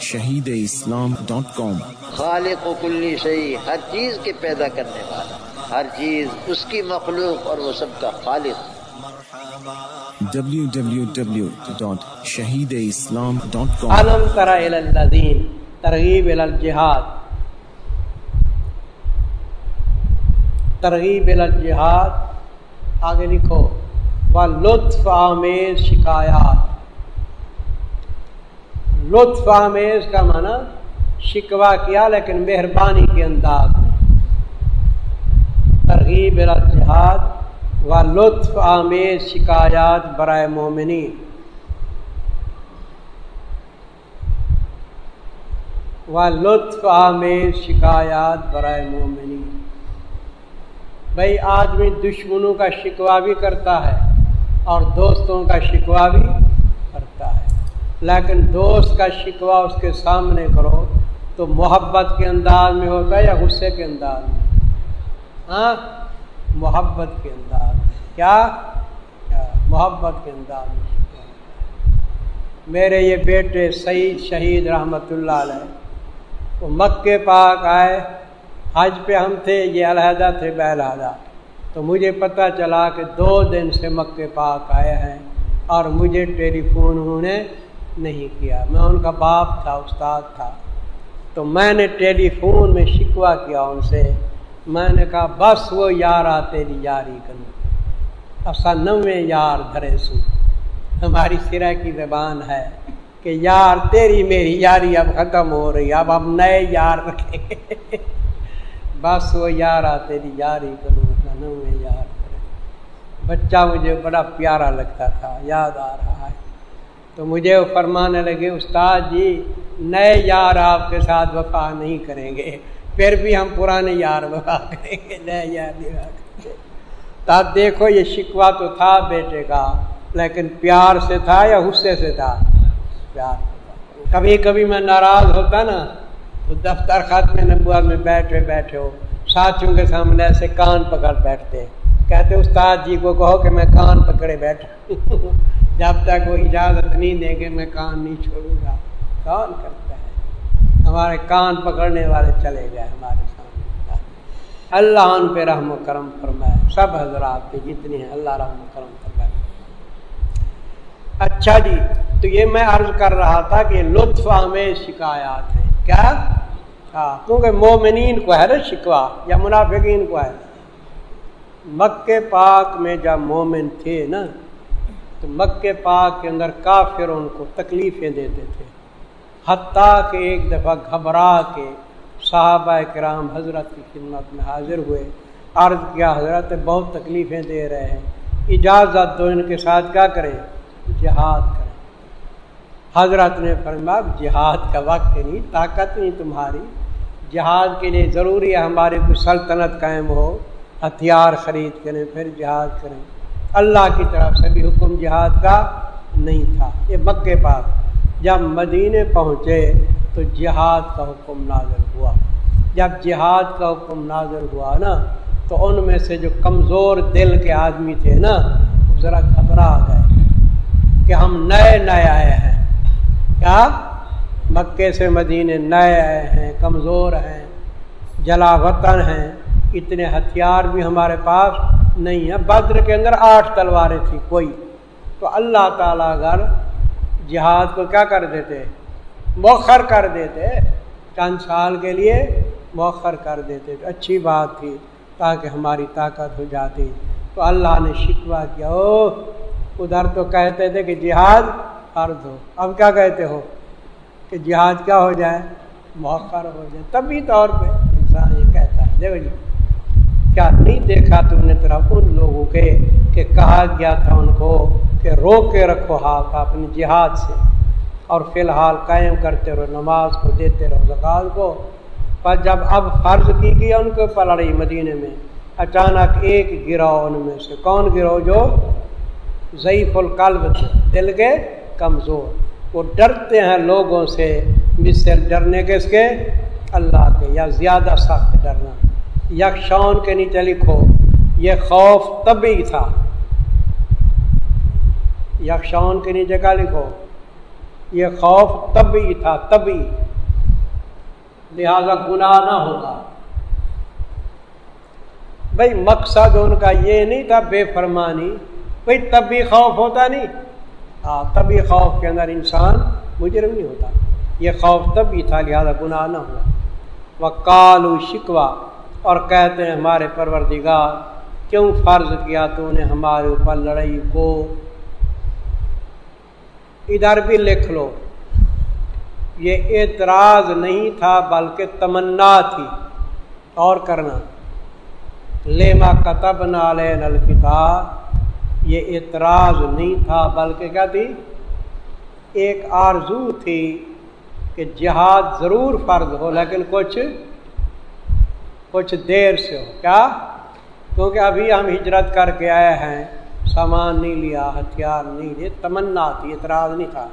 شہید اسلام ڈاٹ کام خالق و کلی شہی ہر چیز کے پیدا کرنے والا ہر چیز اس کی مخلوق اور وہ سب کا خالق۔ www.shahideislam.com علم تر الدین ترغیب الجہاد۔ ترغیب الجہاد آگے لکھو و لطف آمیز شکایات۔ لطف آمیز کا معنی شکوا کیا، لیکن مہربانی کے انداز میں۔ ترغیب الجہاد و لطف آمیز شکایات برائے مومنی و لطف آمیز شکایات برائے مومنی بھائی آدمی دشمنوں کا شکوا بھی کرتا ہے اور دوستوں کا شکوا بھی لیکن دوست کا شکوا اس کے سامنے کرو تو محبت کے انداز میں ہوتا ہے یا غصے کے انداز میں؟ ہاں؟ محبت کے انداز میں۔ کیا؟ محبت کے انداز میں میرے یہ بیٹے سعید شہید رحمۃ اللہ علیہ، وہ مکے پاک آئے، حج پہ ہم تھے، یہ علیحدہ تھے بہلحدہ تو مجھے پتہ چلا کہ دو دن سے مکے پاک آئے ہیں اور مجھے ٹیلی فون انہوں نے نہیں کیا۔ میں ان کا باپ تھا، استاد تھا۔ تو میں نے ٹیلی فون میں شکوا کیا ان سے۔ میں نے کہا، بس وہ یار آ تیری یاری کروں اصا نویں یار دھرے سو۔ ہماری سرا کی زبان ہے کہ یار، تیری میری یاری اب ختم ہو رہی اب ہم نئے یار رکھیں گے بس وہ یار آ تیری یاری کروں نویں یار بچہ مجھے بڑا پیارا لگتا تھا، یاد آ رہا ہے۔ تو مجھے وہ فرمانے لگے، استاد جی نئے یار آپ کے ساتھ وفا نہیں کریں گے، پھر بھی ہم پرانے یار وفا کریں گے، نئے یار نہیں کریں گے۔ تو آپ دیکھو، یہ شکوا تو تھا بیٹے کا، لیکن پیار سے تھا یا غصے سے تھا؟ پیار کبھی کبھی میں ناراض ہوتا نا، تو دفتر خط میں نبوت میں بیٹھے بیٹھے ہو، ساتھیوں کے سامنے ایسے کان پکڑ بیٹھتے۔ کہتے، استاد جی کو کہو کہ میں کان پکڑے بیٹھا جب تک وہ اجازت نہیں دیں گے میں کان نہیں چھوڑوں گا، کون کرتا ہے؟ ہمارے کان پکڑنے والے چلے گئے ہمارے سامنے۔ اللہ ان پہ رحم و کرم فرمائے۔ سب حضرات پہ جتنے ہیں، اللہ رحم و کرم فرمائے۔ اچھا جی تو یہ میں عرض کر رہا تھا کہ لطف ہمیں شکایات ہیں۔ کیا؟ ہاں کیونکہ مومنین کو ہے نا شکوا یا منافقین کو ہے۔ مکے پاک میں جب مومن تھے نا تو مکے پاک کے اندر کافر ان کو تکلیفیں دیتے تھے۔ حتیٰ کہ ایک دفعہ گھبرا کے صحابہ کرام حضرت کی خدمت میں حاضر ہوئے۔ عرض کیا، حضرت بہت تکلیفیں دے رہے ہیں۔ اجازت دو ان کے ساتھ کیا کریں؟ جہاد کریں۔ حضرت نے فرما جہاد کا وقت نہیں، طاقت نہیں تمہاری۔ جہاد کے لیے ضروری ہے ہماری کوئی سلطنت قائم ہو، ہتھیار خرید کریں، پھر جہاد کریں۔ اللہ کی طرف سے بھی حکم جہاد کا نہیں تھا۔ یہ مکے پاس جب مدینے پہنچے تو جہاد کا حکم نازل ہوا۔ جب جہاد کا حکم نازل ہوا نا، تو ان میں سے جو کمزور دل کے آدمی تھے نا ذرا گھبرا گئے کہ ہم نئے نئے آئے ہیں۔ کیا؟ مکے سے مدینے نئے آئے ہیں، کمزور ہیں، جلا وطن ہیں، اتنے ہتھیار بھی ہمارے پاس نہیں ہیں بدر کے اندر آٹھ تلواریں تھیں کوئی۔ تو اللہ تعالیٰ اگر جہاد کو کیا کر دیتے؟ موخر کر دیتے، چند سال کے لیے موخر کر دیتے۔ تو اچھی بات تھی تاکہ ہماری طاقت ہو جاتی۔ تو اللہ نے شکوا کیا او ادھر تو کہتے تھے کہ جہاد فرض ہو۔ اب کیا کہتے ہو؟ کہ جہاد کیا ہو جائے؟ موخر ہو جائے۔ طبی طور پہ انسان یہ کہتا ہے۔ دیکھو جی کیا نہیں دیکھا تم نے طرف ان لوگوں کے کہ کہا گیا تھا ان کو کہ رو کے رکھو ہاتھ اپنی جہاد سے۔ اور فی الحال قائم کرتے رہو، نماز کو دیتے رہو زکات کو۔ پر جب اب فرض کی گئی ان کے پلڑی مدینے میں، اچانک ایک گروہ ان میں سے، کون گروہ جو ضعیف القلب تھے، دل کے کمزور۔ وہ ڈرتے ہیں لوگوں سے مجھ سے ڈرنے کے اس کے، اللہ کے، یا زیادہ سخت ڈرنا۔ یکشان کے نیچے لکھو، یہ خوف طبی تھا۔ یکشان کے نیچے کا لکھو، یہ خوف تبھی تھا تبھی لہذا گناہ نہ ہوگا۔ بھائی مقصد ان کا یہ نہیں تھا بے فرمانی بھائی تب بھی خوف ہوتا نہیں۔ ہاں تبھی خوف کے اندر انسان مجرم نہیں ہوتا۔ یہ خوف تب بھی تھا، لہٰذا گناہ نہ ہوا۔ وہ کالو شکوا اور کہتے ہیں ہمارے پروردگار، کیوں فرض کیا تو نے ہمارے اوپر لڑائی کو؟ ادھر بھی لکھ لو، یہ اعتراض نہیں تھا بلکہ تمنا تھی۔ اور کرنا، لیما کتب نال الکتاب، یہ اعتراض نہیں تھا بلکہ کیا تھی؟ ایک آرزو تھی کہ جہاد ضرور فرض ہو، لیکن کچھ کچھ دیر سے ہو۔ کیا؟ کیونکہ ابھی ہم ہجرت کر کے آئے ہیں۔ سامان نہیں لیا، ہتھیار نہیں لیے تمنا تھی، اعتراض نہیں تھا۔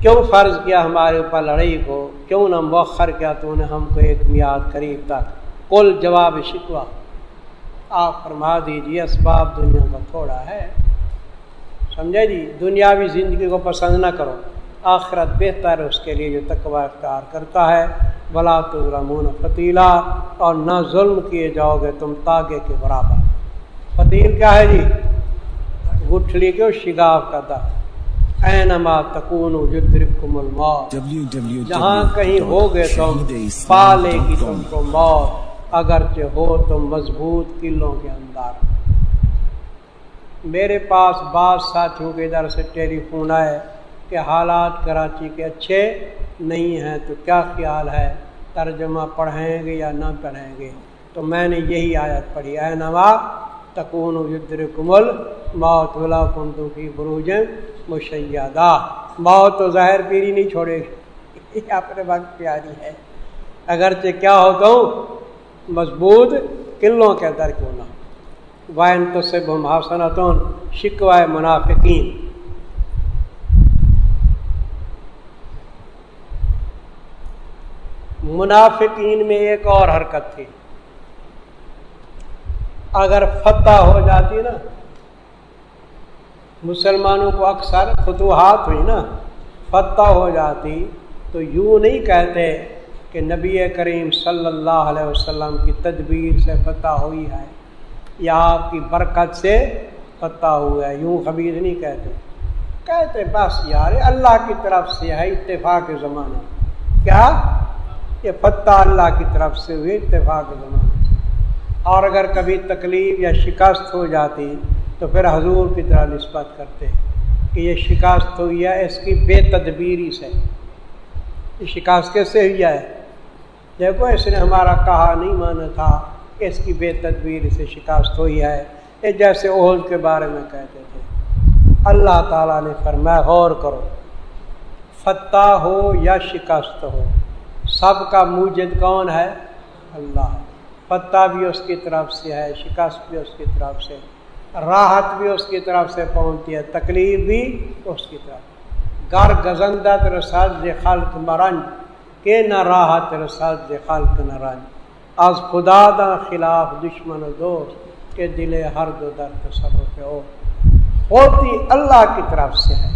کیوں فرض کیا ہمارے اوپر لڑائی کو؟ کیوں نہ مؤخر کیا تو نے ہم کو ایک میاد قریب تک؟ کل جواب شکوا آپ فرما دیجیے اسباب دنیا کا تھوڑا ہے۔ سمجھے جی؟ دنیاوی زندگی کو پسند نہ کرو۔ آخرت بہتر ہے اس کے لیے جو تقوا اختیار کرتا ہے۔ بلا تو رمون فتیلا اور نہ ظلم کیے جاؤ گے تم تاگے کے برابر۔ فتیل کیا ہے جی؟ گٹھلی کے شگاف کا دا اینما تکون جدرکم الموت۔ جہاں کہیں ہو گے تم پالے گی تم کو موت۔ اگرچہ ہو تم مضبوط قلوں کے اندر۔ میرے پاس بعض ساتھیوں کے ادھر سے ٹیلی فون آئے۔ کہ حالات کراچی کے اچھے نہیں ہیں تو کیا خیال ہے؟ ترجمہ پڑھیں گے یا نہ پڑھیں گے؟ تو میں نے یہی آیت پڑھی، اے نوا تکون یدر کمل موت ولا کن کی بروج مشیادہ موت تو ظاہر پیری نہیں چھوڑے گی۔ اپنے وقت پیاری ہے۔ اگرچہ کیا ہوتا ہوں، مضبوط قلوں کے در کیوں نہ وائن تو سے بم حسنتون شکوائے منافقین منافقین میں ایک اور حرکت تھی۔ اگر فتح ہو جاتی نا، مسلمانوں کو اکثر فتوحات ہوئی نا، فتح ہو جاتی تو یوں نہیں کہتے کہ نبی کریم صلی اللہ علیہ وسلم کی تدبیر سے فتح ہوئی ہے یا آپ کی برکت سے فتح ہوا ہے، یوں خبیر نہیں کہتے۔ کہتے بس یار اللہ کی طرف سے ہے، اتفاق زمانہ۔ کیا؟ یہ فتح اللہ کی طرف سے ہوئی اتفاق زمانہ اور اگر کبھی تکلیف یا شکست ہو جاتی تو پھر حضور کی طرح نسبت کرتے کہ یہ شکست ہوئی ہے، اس کی بے تدبیری سے۔ یہ شکست کیسے ہوئی ہے؟ دیکھو، اس نے ہمارا کہا نہیں مانا تھا اس کی بے تدبیر سے شکست ہوئی ہے۔ یہ جیسے عہد کے بارے میں کہتے تھے۔ اللہ تعالیٰ نے فرمایا، غور کرو، فتح ہو یا شکست ہو سب کا موجد کون ہے؟ اللہ۔ فتح بھی اس کی طرف سے ہے، شکست بھی اس کی طرف سے، راحت بھی اس کی طرف سے پہنچتی ہے، تکلیف بھی اس کی طرف۔ گر گزندت رسد خلق مرنج، کہ نہ راحت رسد خلق نہ رنج از خدا دا خلاف دشمن و دوست کے دل ہر دو در تصور ہو۔ ہوتی اللہ کی طرف سے ہے،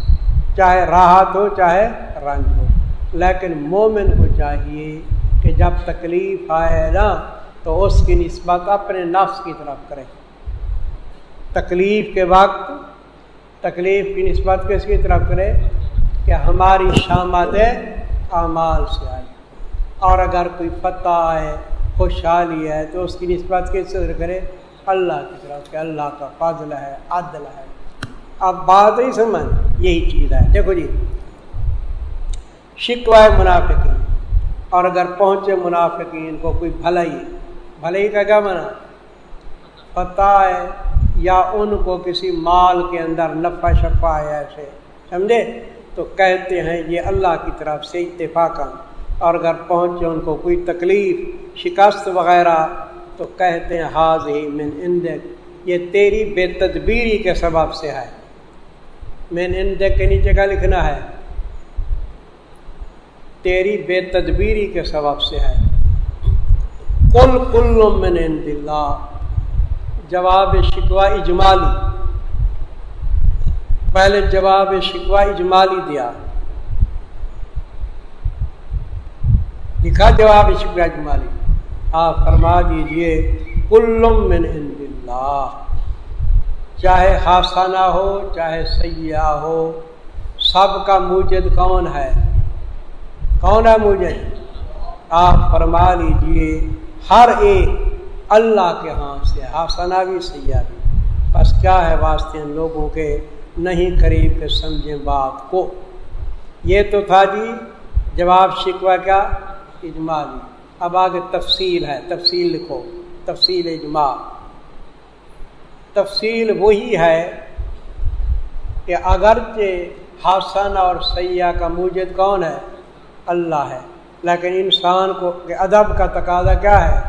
چاہے راحت ہو، چاہے رنج ہو۔ لیکن مومن کو چاہیے کہ جب تکلیف آئے نا، تو اس کی نسبت اپنے نفس کی طرف کرے۔ تکلیف کے وقت، تکلیف کی نسبت کس کی طرف کرے؟ کہ ہماری شامت اعمال سے آئے اور اگر کوئی فتح آئے، خوشحالی ہے، تو اس کی نسبت کس سے کرے؟ اللہ کی طرف کہ اللہ کا فضل ہے، عدل ہے۔ اب بات ہی سمجھ، یہی چیز ہے۔ دیکھو جی شکوائے منافقین۔ اور اگر پہنچے منافقین کو کوئی بھلائی بھلائی کا کیا منع پتہ ہے یا ان کو کسی مال کے اندر نفع شفا ہے ایسے۔ سمجھے؟ تو کہتے ہیں یہ اللہ کی طرف سے اتفاق اور اگر پہنچے ان کو کوئی تکلیف، شکست وغیرہ، تو کہتے ہیں حاض ہی من اندک یہ تیری بے تدبیری کے سبب سے ہے۔ مین اندک کے نیچے کا لکھنا ہے؟ تیری بے تدبیری کے سبب سے ہے۔ کل کل من عند اللہ۔ جواب شکوا اجمالی۔ پہلے جواب شکوا اجمالی دیا۔ لکھا جواب شکوا اجمالی۔ آپ فرما دیجیے۔ کلم من عند اللہ۔ چاہے حاصانہ ہو، چاہے سیاح ہو، سب کا موجد کون ہے؟ کون ہے موجد آپ فرما لیجیے، ہر ایک اللہ کے ہاں سے حاصانہ بھی سیاح بھی۔ بس کیا ہے واسطے ان لوگوں کے نہیں قریب کے سمجھیں بات کو؟ یہ تو تھا جی جواب شکوہ کیا؟ اجمالی جی۔ اب آگے تفصیل ہے، تفصیل لکھو۔ تفصیل اجماع۔ تفصیل وہی ہے کہ اگرچہ حسن اور سیاح کا موجد کون ہے؟ اللہ ہے۔ لیکن انسان کو کہ ادب کا تقاضا کیا ہے؟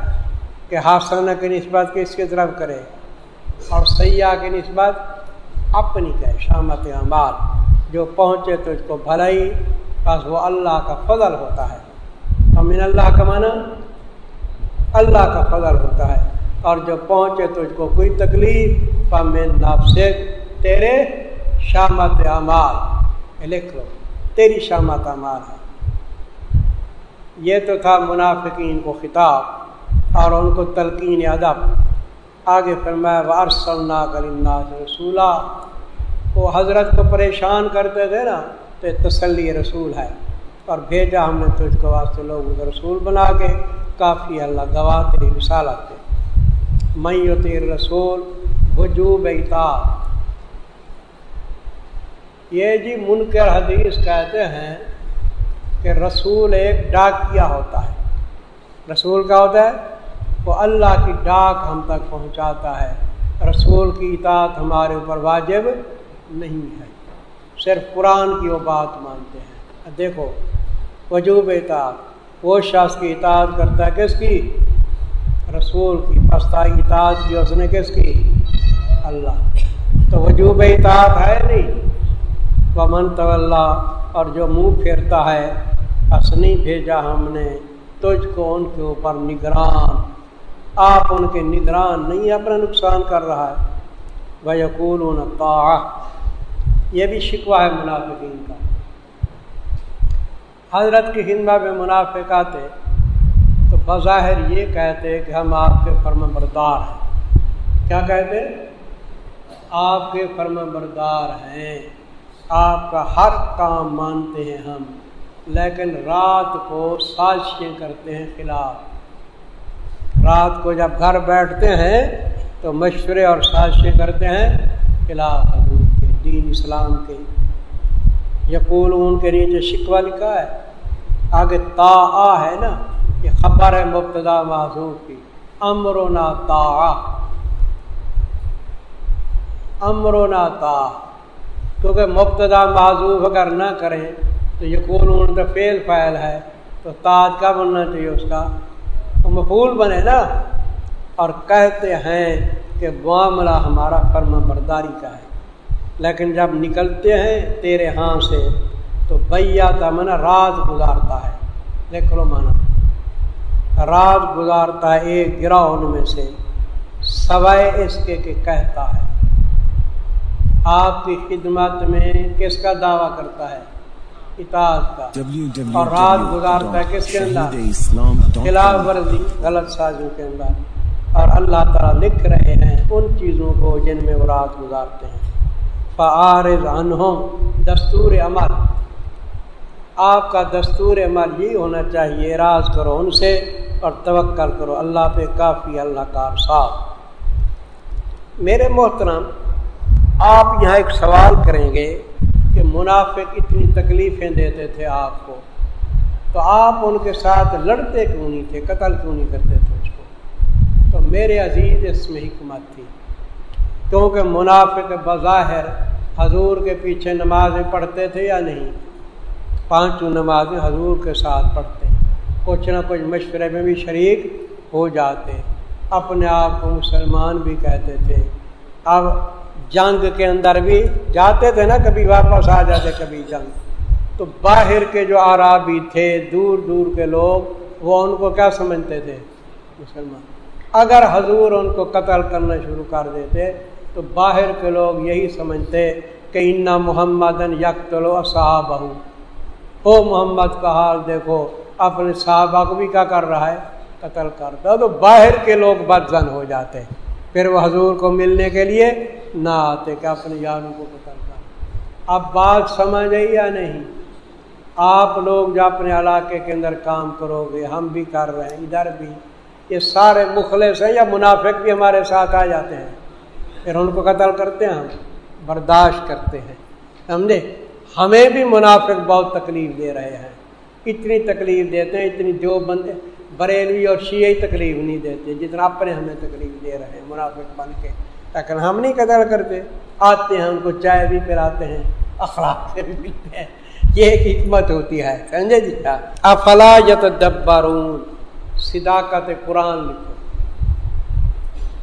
کہ حسانہ کی نسبت کس کی طرف کرے اور سیاح کی نسبت اپنی کہ شامت اعمال۔ جو پہنچے تو اس کو بھلائی، بس وہ اللہ کا فضل ہوتا ہے۔ امین اللہ کا معنی اللہ کا فضل ہوتا ہے۔ اور جو پہنچے تو اس کو کوئی تکلیف پمین سے تیرے شامت اعمال۔ لکھ لو، تیری شامت اعمال ہے۔ یہ تو تھا منافقین کو خطاب اور ان کو تلقین ادب۔ آگے فرمایا وارسلنا کلنا رسولہ وہ حضرت کو پریشان کرتے تھے نا، تو تسلی رسول ہے۔ اور بھیجا ہم نے تجھ کو واسطے لوگوں کو رسول بنا کے۔ کافی اللہ، گواہ تیری رسالت میں تیر رسول وجوب اطاعت یہ جی منکر حدیث کہتے ہیں کہ رسول ایک ڈاکیا ہوتا ہے۔ رسول کا ہوتا ہے، وہ اللہ کی ڈاک ہم تک پہنچاتا ہے۔ رسول کی اطاعت ہمارے اوپر واجب نہیں ہے۔ صرف قرآن کی وہ بات مانتے ہیں۔ دیکھو، وجوب اطاعت، وہ شخص کی اطاعت کرتا ہے کس کی؟ رسول کی۔ پستہ اطاعت کی اس نے کس کی؟ اللہ۔ تو وجوب اطاعت ہے نہیں۔ ومن تو اللہ اور جو منہ پھیرتا ہے بس نہیں بھیجا ہم نے۔ تجھ کو ان کے اوپر نگران۔ آپ ان کے نگران نہیں، اپنا نقصان کر رہا ہے۔ وہ یقول یہ بھی شکوہ ہے منافقین کا۔ حضرت کی خدمت میں منافق آتے تو بظاہر یہ کہتے کہ ہم آپ کے فرم بردار ہیں۔ کیا کہتے؟ آپ کے فرم بردار ہیں۔ آپ کا ہر کام مانتے ہیں ہم۔ لیکن رات کو سازشیں کرتے ہیں خلاف۔ رات کو جب گھر بیٹھتے ہیں تو مشورے اور سازشیں کرتے ہیں خلاف حضور کے، دین اسلام کے۔ یقول ان کے نیچے شکوہ لکھا ہے۔ آگے تا آ ہے نا، یہ خبر ہے مبتدا معذور کی۔ امر و نا تا امر و نا تا کیونکہ مبتدا معذوف اگر نہ کریں تو یقول ان کا فیل فائل ہے، تو تاج کا بننا چاہیے اس کا؟ تو مفول بنے نا۔ اور کہتے ہیں کہ معاملہ ہمارا فرم برداری کا ہے۔ لیکن جب نکلتے ہیں تیرے ہاں سے، تو بھیا منا رات گزارتا ہے۔ دیکھ لو مانا۔ رات گزارتا ہے ایک گراؤ ان میں سے، سوائے اس کے کہ کہتا ہے۔ آپ کی خدمت میں کس کا دعویٰ کرتا ہے؟ اطاعت کا۔ اور رات گزارتا ہے کس کے اندر؟ خلاف ورزی، غلط سازوں کے اندر۔ اور اللہ تعالیٰ لکھ رہے ہیں ان چیزوں کو جن میں وہ رات گزارتے ہیں۔ فعارض عنہم دستور عمل۔ آپ کا دستور عمل یہ ہونا چاہیے۔ راز کرو ان سے اور توکل کرو۔ اللہ پہ کافی اللہ کا صاف میرے محترم، آپ یہاں ایک سوال کریں گے۔ کہ منافق اتنی تکلیفیں دیتے تھے آپ کو، تو آپ ان کے ساتھ لڑتے کیوں نہیں تھے؟ قتل کیوں نہیں کرتے تھے اس کو؟ تو میرے عزیز، اس میں حکمت تھی۔ کیونکہ منافق بظاہر حضور کے پیچھے نمازیں پڑھتے تھے یا نہیں؟ پانچوں نمازیں حضور کے ساتھ پڑھتے ہیں۔ کچھ نہ کچھ مشورے میں بھی شریک ہو جاتے۔ اپنے آپ کو مسلمان بھی کہتے تھے۔ اب جنگ کے اندر بھی جاتے تھے نا، کبھی واپس آ جاتے، کبھی جنگ۔ تو باہر کے جو عرابی تھے، دور دور کے لوگ، وہ ان کو کیا سمجھتے تھے؟ مسلمان۔ اگر حضور ان کو قتل کرنا شروع کر دیتے، تو باہر کے لوگ یہی سمجھتے کہ انا محمد یکلو صاحب او محمد کا حال دیکھو، اپنے صحابہ کو بھی کیا کر رہا ہے؟ قتل کرتا تو باہر کے لوگ بد زن ہو جاتے۔ پھر وہ حضور کو ملنے کے لیے نہ آتے کہ اپنے یاروں کو قتل کر۔ اب بات سمجھ آئی یا نہیں؟ آپ لوگ جو اپنے علاقے کے اندر کام کرو گے، ہم بھی کر رہے ہیں، ادھر بھی۔ یہ سارے مخلص ہیں یا منافق بھی ہمارے ساتھ آ جاتے ہیں۔ پھر ان کو قتل کرتے ہیں، ہم برداشت کرتے ہیں۔ سمجھے؟ ہمیں بھی منافق بہت تکلیف دے رہے ہیں۔ اتنی تکلیف دیتے ہیں، اتنی جو بندے بریلوی اور شیعی تکلیف نہیں دیتے، جتنا اپنے ہمیں تکلیف دے رہے ہیں، منافق بن کے۔ لیکن ہم نہیں قتل کرتے، آتے ہیں، ان کو چائے بھی پلاتے ہیں، اخلاق سے بھی پیتے ہیں۔ یہ ایک حکمت ہوتی ہے، سمجھے جی؟ افلا یت دبارون صداقت قرآن لکھو۔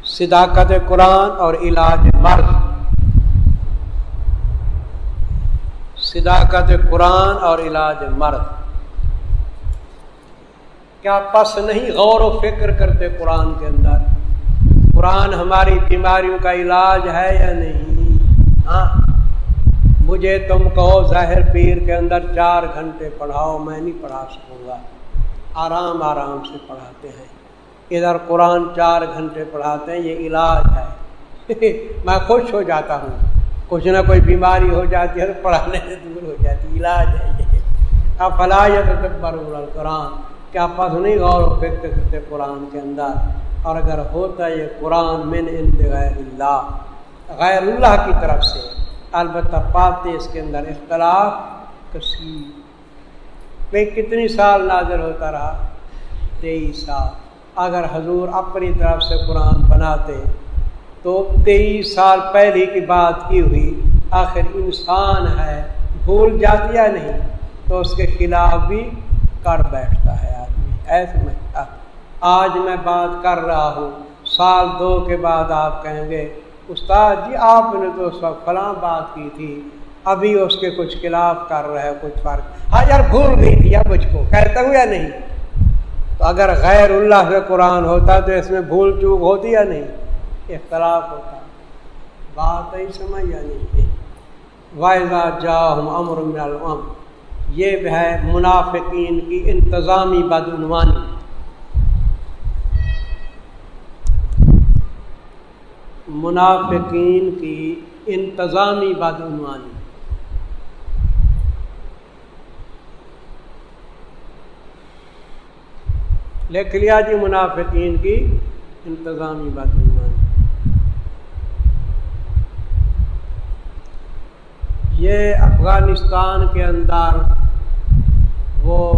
صداقت قرآن اور علاج مرد صداقت قرآن اور علاج مرد کیا پس نہیں غور و فکر کرتے قرآن کے اندر؟ قرآن ہماری بیماریوں کا علاج ہے یا نہیں؟ ہاں؟ مجھے تم کہو ظاہر پیر کے اندر چار گھنٹے پڑھاؤ، میں نہیں پڑھا سکوں گا۔ آرام آرام سے پڑھاتے ہیں۔ ادھر قرآن چار گھنٹے پڑھاتے ہیں، یہ علاج ہے۔ میں خوش ہو جاتا ہوں۔ کچھ نہ کوئی بیماری ہو جاتی ہے تو پڑھانے سے دور ہو جاتی علاج ہے یہ۔ اب فلاح قرآن کیا پس نہیں غور و فکر کرتے قرآن کے اندر۔ اور اگر ہوتا یہ قرآن من اند غیر اللہ غیر اللہ کی طرف سے، البتہ پاتے اس کے اندر اختلاف کثیر بھائی کتنی سال نازل ہوتا رہا؟ تیئیس سال۔ اگر حضور اپنی طرف سے قرآن بناتے، تو تیئیس سال پہلے کی بات کی ہوئی، آخر انسان ہے، بھول جاتی یا نہیں؟ تو اس کے خلاف بھی کر بیٹھتا ہے آدمی۔ ایسے میں آج میں بات کر رہا ہوں، سال دو کے بعد آپ کہیں گے، استاد جی آپ نے تو اس وقت فلاں بات کی تھی، ابھی اس کے کچھ خلاف کر رہے کچھ فرق۔ ہاں یار، بھول گئی تھی اب مجھ کو، کہتا ہوں یا نہیں؟ تو اگر غیر اللہ سے قرآن ہوتا تو اس میں بھول چوک ہوتی یا نہیں؟ اختلاف ہوتا۔ بات ہی سمجھ یا نہیں؟ واحدہ جا امر الم یہ ہے منافقین کی انتظامی بدعنوانی۔ منافقین کی انتظامی بدعنوانی۔ لکھ لیا جی منافقین کی انتظامی بات یہ افغانستان کے اندر وہ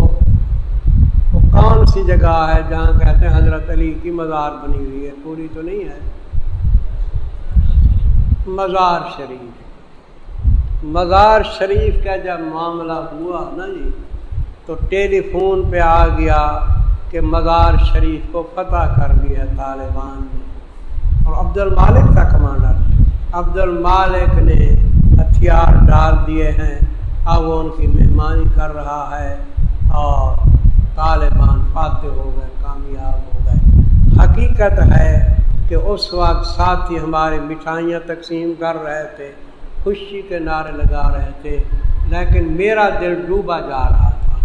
کون سی جگہ ہے جہاں کہتے ہیں حضرت علی کی مزار بنی ہوئی ہے، پوری تو نہیں ہے۔ مزار شریف۔ مزار شریف کا جب معاملہ ہوا نا جی تو ٹیلی فون پہ آ گیا کہ مزار شریف کو فتح کر لیا طالبان نے اور عبد المالک کا کمانڈر عبد المالک نے ہتھیار ڈال دیے ہیں۔ اب وہ ان کی مہمانی کر رہا ہے اور طالبان فاتح ہو گئے، کامیاب ہو گئے۔ حقیقت ہے کہ اس وقت ساتھی ہمارے مٹھائیاں تقسیم کر رہے تھے، خوشی کے نعرے لگا رہے تھے، لیکن میرا دل ڈوبا جا رہا تھا۔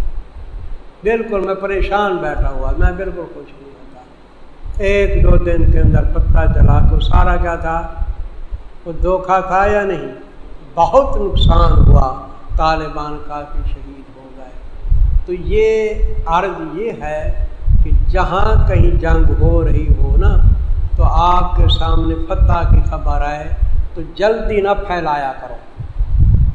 بالکل میں پریشان بیٹھا ہوا، میں بالکل خوش نہیں ہوتا۔ ایک دو دن کے اندر پتہ چلا تو سارا کیا تھا؟ وہ دھوکھا تھا یا نہیں۔ بہت نقصان ہوا، طالبان کافی شہید ہو گئے۔ تو یہ عرض یہ ہے کہ جہاں کہیں جنگ ہو رہی ہو نا، تو آپ کے سامنے فتح کی خبر آئے، تو جلدی نہ پھیلایا کرو۔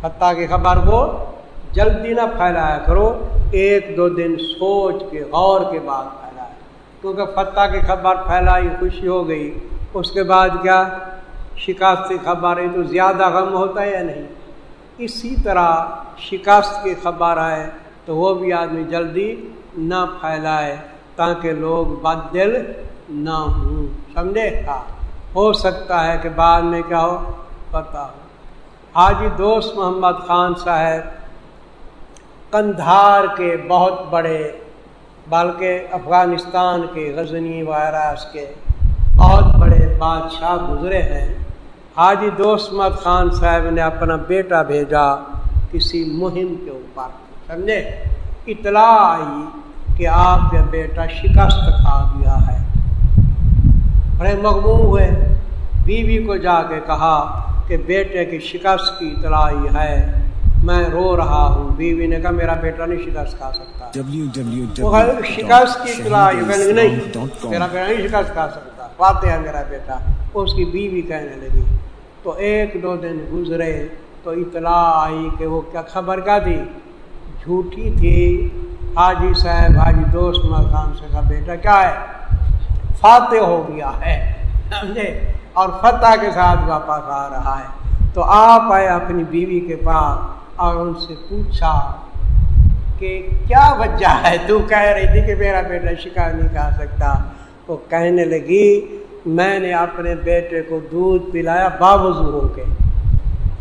فتح کی خبر کو جلدی نہ پھیلایا کرو، ایک دو دن سوچ کے، غور کے بعد پھیلائے۔ کیونکہ فتح کی خبر پھیلائی، خوشی ہو گئی۔ اس کے بعد کیا؟ شکست کی خبر آئی تو زیادہ غم ہوتا ہے یا نہیں؟ اسی طرح شکست کی خبر آئے تو وہ بھی آدمی جلدی نہ پھیلائے تاکہ لوگ بد دل نہ ہوں۔ سمجھے؟ ہاں ہو سکتا ہے کہ بعد میں کیا ہو؟ پتہ ہو۔ حاجی دوست محمد خان صاحب کندھار کے بہت بڑے، بلکہ افغانستان کے غزنی وائرس کے بہت بڑے بادشاہ گزرے ہیں۔ حاجی دوست مت خان صاحب نے اپنا بیٹا بھیجا کسی مہم کے اوپر۔ سمجھے؟ اطلاع آئی کہ آپ کا بیٹا شکست کھا گیا ہے۔ بڑے مغموم ہوئے۔ بیوی کو جا کے کہا کہ بیٹے کی شکست کی اطلاع آئی ہے۔ میں رو رہا ہوں۔ بیوی نے کہا، میرا بیٹا نہیں شکست کھا سکتا۔ شکست کی اطلاع نہیں، میرا بیٹا نہیں شکست کھا سکتا۔ پاتے ہیں میرا بیٹا۔ اس کی بیوی کہنے لگی۔ تو ایک دو دن گزرے تو اطلاع آئی کہ وہ کیا خبر کا تھی؟ جھوٹی تھی۔ حاجی صاحب، حاجی دوست مرخان سے کا بیٹا، کیا ہے؟ فاتح ہو گیا ہے، سمجھے؟ اور فتح کے ساتھ واپس آ رہا ہے۔ تو آپ آئے اپنی بیوی کے پاس، اور ان سے پوچھا کہ کیا وجہ ہے؟ تو کہہ رہی تھی کہ میرا بیٹا شکار نہیں کھا سکتا۔ وہ کہنے لگی میں نے اپنے بیٹے کو دودھ پلایا باوضو ہو کے۔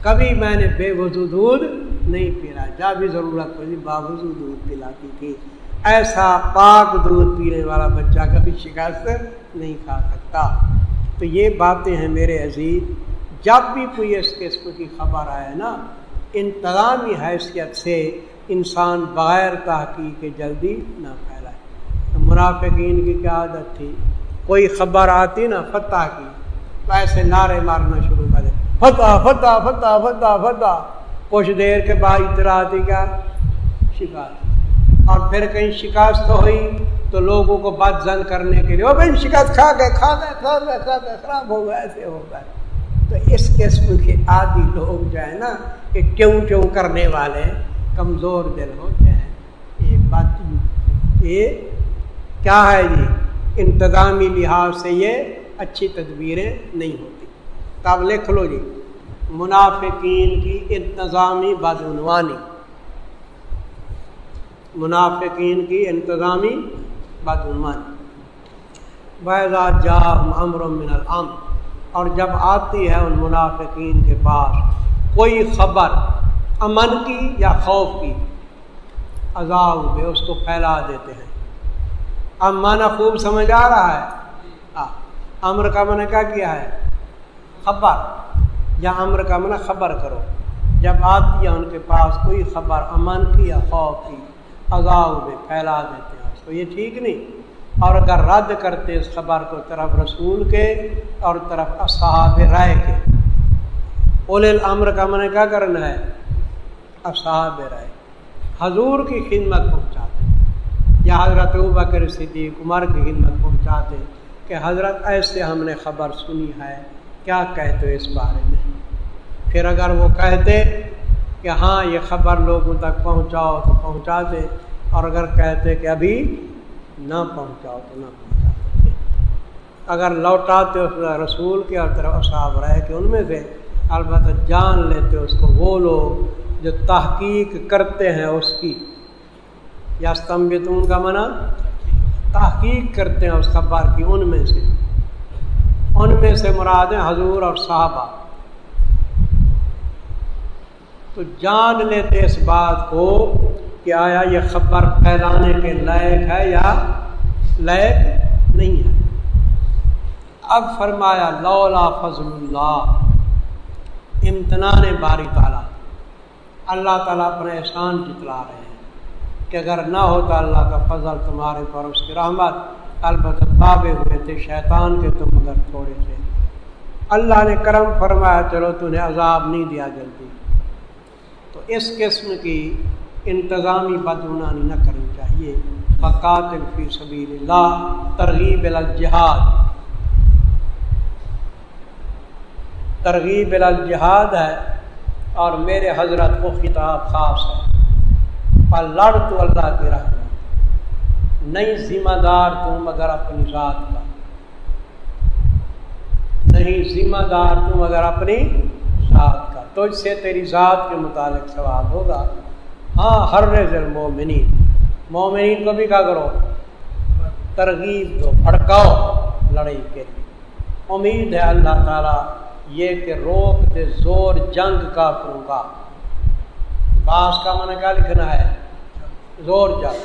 کبھی میں نے بے وضو دودھ نہیں پیلا۔ جا بھی ضرورت پڑی، باوضو دودھ پلاتی تھی۔ ایسا پاک دودھ پینے والا بچہ کبھی شکست نہیں کھا سکتا۔ تو یہ باتیں ہیں میرے عزیز، جب بھی کوئی اس قسم کی خبر آئے نا انتظامی حیثیت سے انسان بغیر تحقیق جلدی نہ پھیلائے۔ منافقین کی کیا عادت تھی؟ کوئی خبر آتی نا فتح کی۔ تو ایسے نعرے مارنا شروع کر فتح فتح فتح فتح فتح۔ کچھ دیر کے بعد اتنا آتی کیا؟ شکایت اور پھر کہیں شکست ہوئی تو لوگوں کو بد زن کرنے کے لیے وہ بھائی شکست کھا گئے کھا گئے کھا گئے کھا گئے، خراب ہو گئے، ایسے ہو گئے۔ تو اس قسم کے عادی لوگ جو ہے نا کہ کیوں کیوں کرنے والے کمزور دل ہوتے ہیں۔ یہ بات یہ کیا ہے جی؟ انتظامی لحاظ سے یہ اچھی تدبیریں نہیں ہوتی۔ تو آپ لکھ لو جی۔ منافقین کی انتظامی بدعنوانی۔ منافقین کی انتظامی بدعنوانی۔ بیضا جا امر من الامر اور جب آتی ہے ان منافقین کے پاس کوئی خبر امن کی یا خوف کی، عذاب میں اس کو پھیلا دیتے ہیں۔ اب مانا خوب سمجھ آ رہا ہے۔ امر کا من کیا کیا ہے؟ خبر۔ یا امر کا من خبر کرو۔ جب آتی ہے ان کے پاس کوئی خبر، امن کی یا خوف کی عذاب میں، پھیلا دیتے ہیں۔ اس کو یہ ٹھیک نہیں۔ اور اگر رد کرتے اس خبر کو طرف رسول کے اور طرف اصحاب رائے کے۔ اول الامر کا میں نے کیا کرنا ہے؟ اصحاب رائے۔ حضور کی خدمت پہنچاتے یا حضرت بکر صدیق عمر کی خدمت پہنچاتے کہ حضرت ایسے ہم نے خبر سنی ہے، کیا کہتے اس بارے میں؟ پھر اگر وہ کہتے کہ ہاں یہ خبر لوگوں تک پہنچاؤ تو پہنچاتے، اور اگر کہتے کہ ابھی نہ پہنچاؤ تو نہ پہنچا اگر لوٹاتے اس رسول کے اور طرف صاحب رہے کہ ان میں سے البتہ جان لیتے اس کو وہ لوگ جو تحقیق کرتے ہیں اس کی۔ یا استمبتون کا منع تحقیق کرتے ہیں اس خبر کی ان میں سے۔ ان میں سے مراد ہیں حضور اور صحابہ۔ تو جان لیتے اس بات کو کہ آیا یہ خبر پھیلانے کے لائق ہے یا لائق نہیں ہے۔ اب فرمایا، لولا فضل اللہ، امتنان باری تعالیٰ۔ اللہ تعالیٰ اپنے احسان جتلا رہے ہیں۔ کہ اگر نہ ہوتا اللہ کا فضل تمہارے پر اس کی رحمت البتہ تابے ہوئے تھے، شیطان کے تم اگر تھوڑے تھے۔ اللہ نے کرم فرمایا، چلو تمہیں عذاب نہیں دیا جلدی۔ تو اس قسم کی انتظامی بدعنانی نہ کرنی چاہیے۔ فقات فی سبیل اللہ ترغیب الجہاد۔ ترغیب الجہاد ہے اور میرے حضرت کو خطاب خاص ہے۔ لڑ تو اللہ کی رحمت نہیں ذمہ دار تم مگر اپنی ذات کا۔ نہیں ذمہ دار تم مگر اپنی ذات کا۔ تو اس سے تیری ذات کے متعلق سوال ہوگا۔ ہاں ہر رزل مومنی مومنین کو بھی کیا کرو؟ ترغیب دو، بھڑکاؤ لڑائی کے لیے۔ امید ہے اللہ تعالیٰ یہ کہ روک دے، زور جنگ کا۔ پروگا باس کا من کیا لکھنا ہے۔ زور جنگ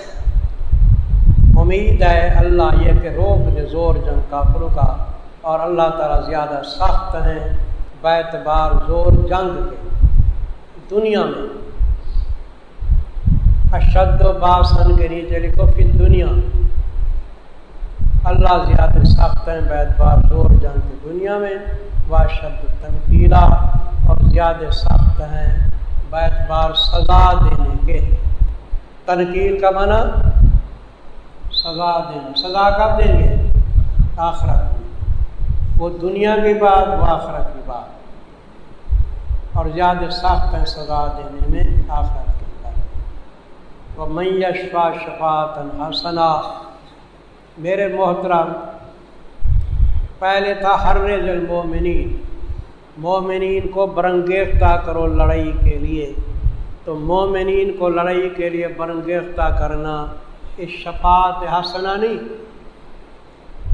امید ہے اللہ یہ کہ روک دے زور جنگ کا اور اللہ تعالیٰ زیادہ سخت ہیں۔ بیتبار زور جنگ کے دنیا میں۔ اشد و باسن کے نیچے لکھو پھر دنیا۔ اللہ زیادہ سخت ہیں۔ بیت بار زور جنگ کی دنیا میں۔ باشد تنقیلا اور زیادہ سخت ہیں۔ بیت بار سزا دینے کے۔ تنقید کا منع سزا دینا۔ سزا کب دیں گے؟ آخرت وہ دنیا کی بات، وہ آخرت کی بات۔ اور زیادہ سخت ہیں سزا دینے میں آخرت کی بات وہ میشفا شفات حسنا۔ میرے محترم، پہلے تھا ہر المومنین مومنین کو برنگیختہ کرو لڑائی کے لیے۔ تو مومنین کو لڑائی کے لیے برنگیختہ کرنا اس شفاعت حسنا نہیں۔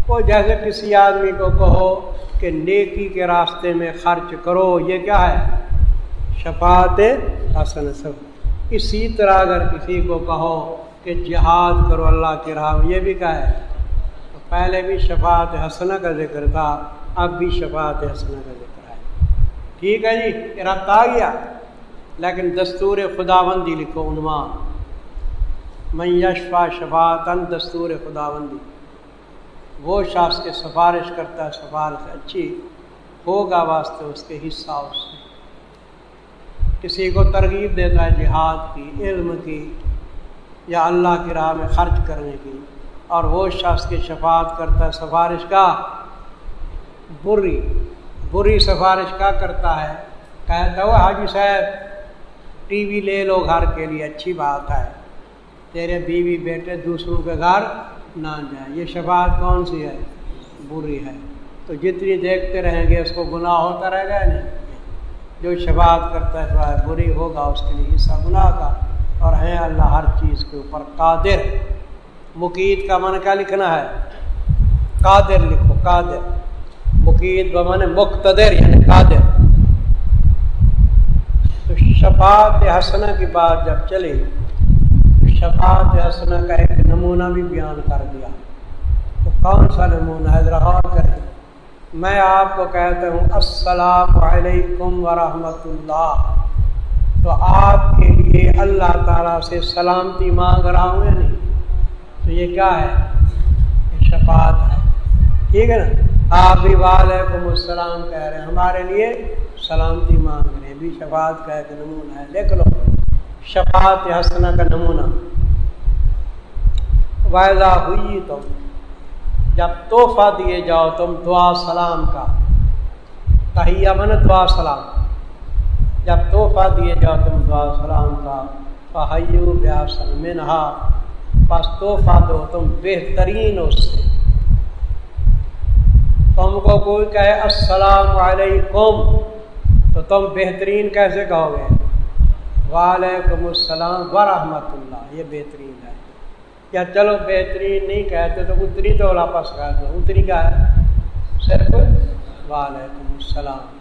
وہ جیسے کسی آدمی کو کہو کہ نیکی کے راستے میں خرچ کرو، یہ کیا ہے؟ شفاعت حسن سب، اسی طرح اگر کسی کو کہو کہ جہاد کرو اللہ کی راہ یہ بھی کیا ہے؟ تو پہلے بھی شفاعت حسنہ کا ذکر تھا، اب بھی شفاعت حسنہ کا ذکر۔ ٹھیک ہے جی ربط آ گیا۔ لیکن دستور خدا بندی لکھو عنوان۔ میں یشفا شفاطن دستور خدا بندی وہ شخص کے سفارش کرتا ہے سفارش اچھی ہوگا واسطے اس کے حصہ اس سے کسی کو ترغیب دیتا ہے جہاد کی، علم کی، یا اللہ کی راہ میں خرچ کرنے کی۔ اور وہ شخص کی شفاعت کرتا ہے، سفارش کا بری۔ بری سفارش کا کرتا ہے، کہتا ہوا حاجی صاحب، ٹی وی لے لو گھر کے لیے، اچھی بات ہے۔ تیرے بیوی بیٹے دوسروں کے گھر نہ جائیں۔ یہ شفاعت کون سی ہے؟ بری ہے۔ تو جتنی دیکھتے رہیں گے، اس کو گناہ ہوتا رہے گا نہیں؟ جو شفاعت کرتا ہے، بری ہوگا، اس کے لیے حصہ گناہ کا۔ اور ہے اللہ ہر چیز کے اوپر قادر۔ مقید کا من کیا لکھنا ہے؟ قادر لکھو، قادر۔ مقید بمن مقتدر یعنی قادر۔ تو شفاعت حسنہ کی بات جب چلی شفاعت حسنہ کا ایک نمونہ بھی بیان کر دیا۔ تو کون سا نمونہ؟ ہے ذرا غور کریں۔ میں آپ کو کہتا ہوں، السلام علیکم ورحمۃ اللہ۔ تو آپ کے لیے اللہ تعالیٰ سے سلامتی مانگ رہا ہوں یا نہیں؟ تو یہ کیا ہے؟ یہ شفاعت ہے۔ ٹھیک ہے نا؟ آپ بھی وعلیکم السلام کہہ رہے ہیں۔ ہمارے لیے سلامتی مانگ رہے ہیں بھی شفاعت کا ایک نمونہ ہے۔ دیکھ لو، شفاعت حسنہ کا نمونہ۔ وائدہ ہوئی تم جب تحفہ دیے جاؤ تم دعا سلام کا۔ تہیا من دعا سلام۔ جب تحفہ دیے جاؤ تم دعا سلام کا۔ فہیو بیا سلمنہا بس تحفہ دو تم بہترین اس سے۔ تم کو کوئی کہے السلام علیکم، تو تم بہترین کیسے کہو گے؟ وعلیکم السلام ورحمۃ اللہ، یہ بہترین ہے۔ یا چلو بہترین نہیں کہتے تو اتری تو واپس کہہ دو اتری کا ہے؟ صرف وعلیکم السلام۔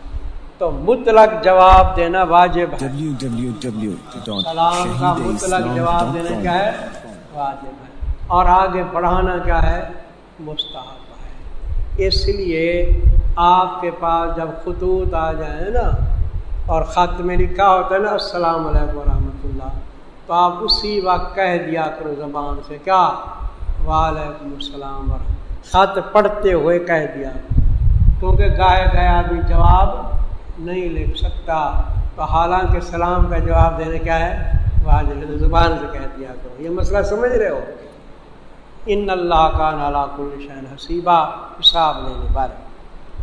تو مطلق جواب دینا واجب ہے۔ سلام کا مطلق جواب دینا کیا ہے؟ واجب ہے۔ اور آگے بڑھانا کیا ہے؟ مستحب۔ اس لیے آپ کے پاس جب خطوط آ جائیں نا اور خط میں لکھا ہوتا ہے نا، السلام علیکم ورحمۃ اللہ، تو آپ اسی وقت کہہ دیا کرو زبان سے، کیا؟ وعلیکم السلام ورحمۃ خط پڑھتے ہوئے کہہ دیا۔ کیونکہ گائے گیا بھی جواب نہیں لکھ سکتا۔ تو حالانکہ سلام کا جواب دینے کیا ہے؟ واجب زبان سے کہہ دیا کرو۔ یہ مسئلہ سمجھ رہے ہو؟ ان اللہ کا نالا کل حسیبہ حساب لینے والے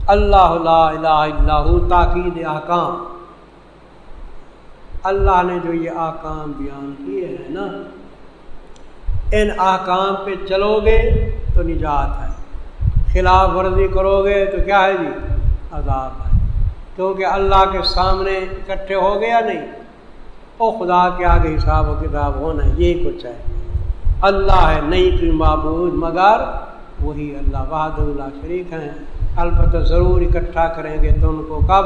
اللہ الہ اللہ تاکید احکام۔ اللہ نے جو یہ آکام بیان کیے ہیں نا، ان آکام پہ چلو گے تو نجات ہے۔ خلاف ورزی کرو گے تو کیا ہے جی؟ عذاب ہے۔ کیونکہ اللہ کے سامنے اکٹھے ہو گیا نہیں؟ او خدا کے آگے حساب و کتاب ہونا یہی کچھ ہے۔ اللہ ہے، نہیں کوئی معبود، مگر وہی اللہ بہاد اللہ شریک ہیں۔ البتہ ضرور اکٹھا کریں گے تو ان کو کب؟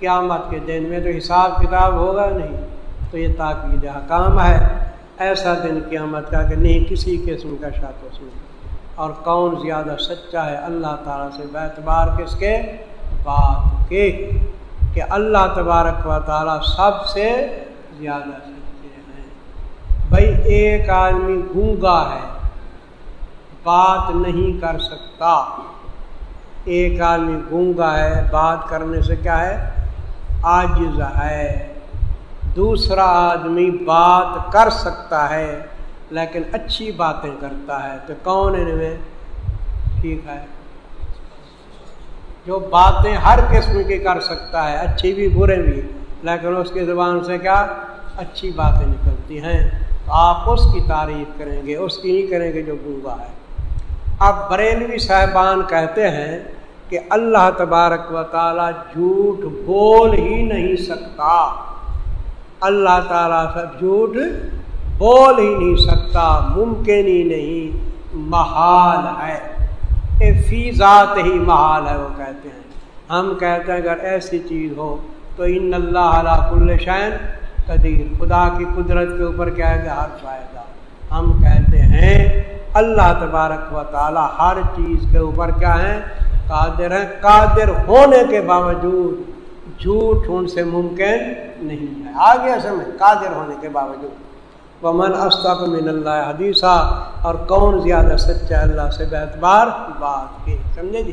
قیامت کے دن میں تو حساب کتاب ہوگا نہیں۔ تو یہ تاکید حکام ہے۔ ایسا دن قیامت کا کہ نہیں کسی قسم کا شاط اس میں اور کون زیادہ سچا ہے اللہ تعالیٰ سے بیت بار کس کے؟ بات کے۔ کہ اللہ تبارک و تعالی سب سے زیادہ بھائی ایک آدمی گونگا ہے، بات نہیں کر سکتا۔ ایک آدمی گونگا ہے، بات کرنے سے کیا ہے؟ آجز ہے۔ دوسرا آدمی بات کر سکتا ہے، لیکن اچھی باتیں کرتا ہے۔ تو کون ان میں ٹھیک ہے۔ جو باتیں ہر قسم کی کر سکتا ہے، اچھی بھی، برے بھی، لیکن اس کی زبان سے کیا؟ اچھی باتیں نکلتی ہیں۔ آپ اس کی تعریف کریں گے، اس کی نہیں کریں گے جو گنگا ہے۔ اب بریلوی صاحبان کہتے ہیں کہ اللہ تبارک و تعالی جھوٹ بول ہی نہیں سکتا۔ اللہ تعالیٰ سب جھوٹ بول ہی نہیں سکتا، ممکن ہی نہیں، محال ہے۔ فی ذات ہی محال ہے، وہ کہتے ہیں۔ ہم کہتے ہیں اگر ایسی چیز ہو تو ان اللہ کل شین قدیر، خدا کی قدرت کے اوپر کیا ہے کہ ہر فائدہ۔ ہم کہتے ہیں، اللہ تبارک و تعالی ہر چیز کے اوپر کیا ہے؟ قادر ہیں۔ قادر ہونے کے باوجود جھوٹ ان سے ممکن نہیں ہے۔ آگے سمجھ قادر ہونے کے باوجود۔ ومن استق من اللہ حدیثہ اور کون زیادہ سچا اللہ سے بہتبار بات کی سمجھے جی؟